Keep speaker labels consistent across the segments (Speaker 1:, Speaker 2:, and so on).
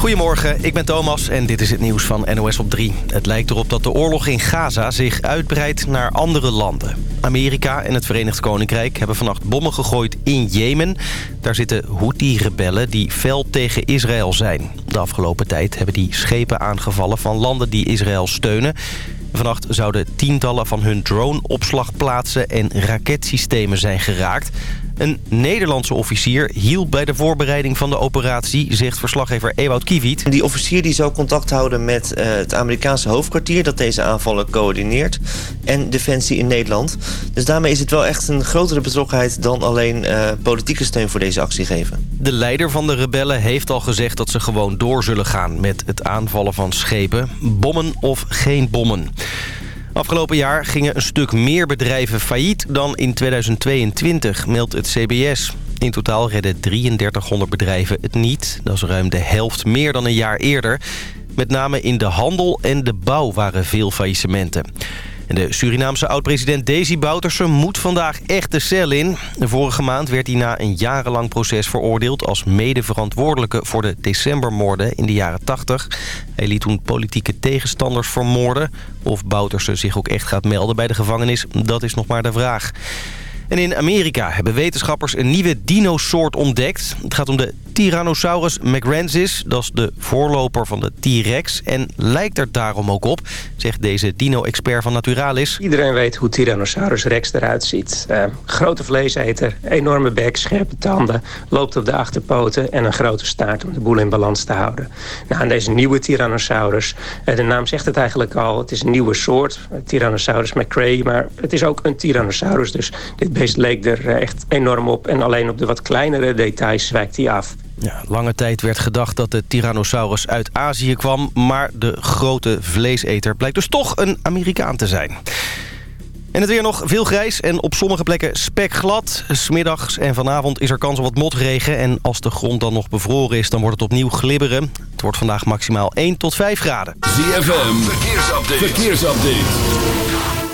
Speaker 1: Goedemorgen, ik ben Thomas en dit is het nieuws van NOS op 3. Het lijkt erop dat de oorlog in Gaza zich uitbreidt naar andere landen. Amerika en het Verenigd Koninkrijk hebben vannacht bommen gegooid in Jemen. Daar zitten Houthi-rebellen die fel tegen Israël zijn. De afgelopen tijd hebben die schepen aangevallen van landen die Israël steunen. Vannacht zouden tientallen van hun drone-opslagplaatsen en raketsystemen zijn geraakt. Een Nederlandse officier hielp bij de voorbereiding van de operatie, zegt verslaggever Ewout Kiviet.
Speaker 2: Die officier die zou contact houden met uh, het Amerikaanse hoofdkwartier dat deze aanvallen coördineert en Defensie in Nederland. Dus daarmee is het wel echt een grotere betrokkenheid dan alleen uh, politieke steun voor deze actie geven.
Speaker 1: De leider van de rebellen heeft al gezegd dat ze gewoon door zullen gaan met het aanvallen van schepen. Bommen of geen bommen. Afgelopen jaar gingen een stuk meer bedrijven failliet dan in 2022, meldt het CBS. In totaal redden 3300 bedrijven het niet. Dat is ruim de helft meer dan een jaar eerder. Met name in de handel en de bouw waren veel faillissementen de Surinaamse oud-president Desi Bouterse moet vandaag echt de cel in. Vorige maand werd hij na een jarenlang proces veroordeeld... als medeverantwoordelijke voor de decembermoorden in de jaren 80. Hij liet toen politieke tegenstanders vermoorden. Of Bouterse zich ook echt gaat melden bij de gevangenis, dat is nog maar de vraag. En in Amerika hebben wetenschappers een nieuwe dinosoort ontdekt. Het gaat om de Tyrannosaurus mcrensis. Dat is de voorloper van de T-Rex en lijkt er daarom ook op, zegt deze dino-expert van Naturalis.
Speaker 3: Iedereen weet hoe Tyrannosaurus rex eruit ziet. Uh, grote vleeseter, enorme bek, scherpe tanden, loopt op de achterpoten en een grote staart om de boel in balans te houden. Nou, deze nieuwe Tyrannosaurus, uh, de naam zegt het eigenlijk al, het is een nieuwe soort, Tyrannosaurus mccrae, maar het is ook een Tyrannosaurus, dus dit beest leek er eh, echt enorm op en alleen op de wat kleinere details wijkt hij af.
Speaker 1: Ja, lange tijd werd gedacht dat de Tyrannosaurus uit Azië kwam... maar de grote vleeseter blijkt dus toch een Amerikaan te zijn. En het weer nog veel grijs en op sommige plekken spekglad. Smiddags en vanavond is er kans op wat motregen. En als de grond dan nog bevroren is, dan wordt het opnieuw glibberen. Het wordt vandaag maximaal 1 tot 5 graden.
Speaker 4: ZFM, verkeersupdate. verkeersupdate.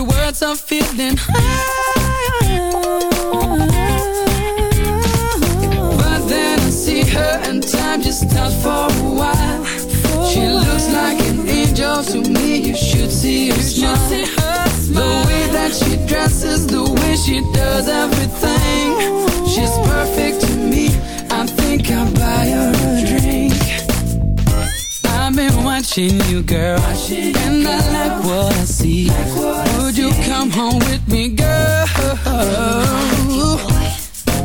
Speaker 5: walk towards a feeling high. But then I see her and time just stops for a while. She looks like an angel to me. You should see her smile. The way that she dresses, the way she does everything. She's perfect Watching you, girl, and I like what I see. Would you come home with me, girl?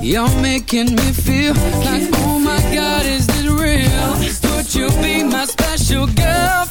Speaker 5: You're making me feel like, oh my God, is this real? Would you be my special girlfriend,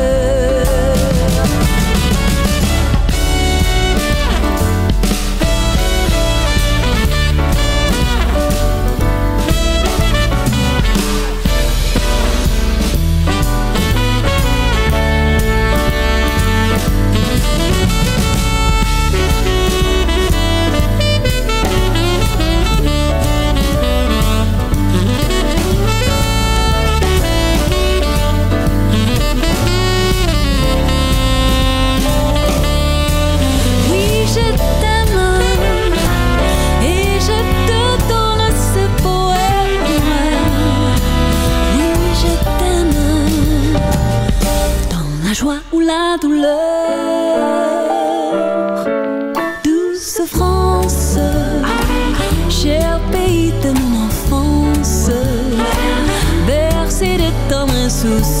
Speaker 6: Jesus.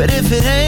Speaker 7: But
Speaker 8: if it ain't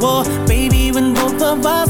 Speaker 9: war, baby, when both of us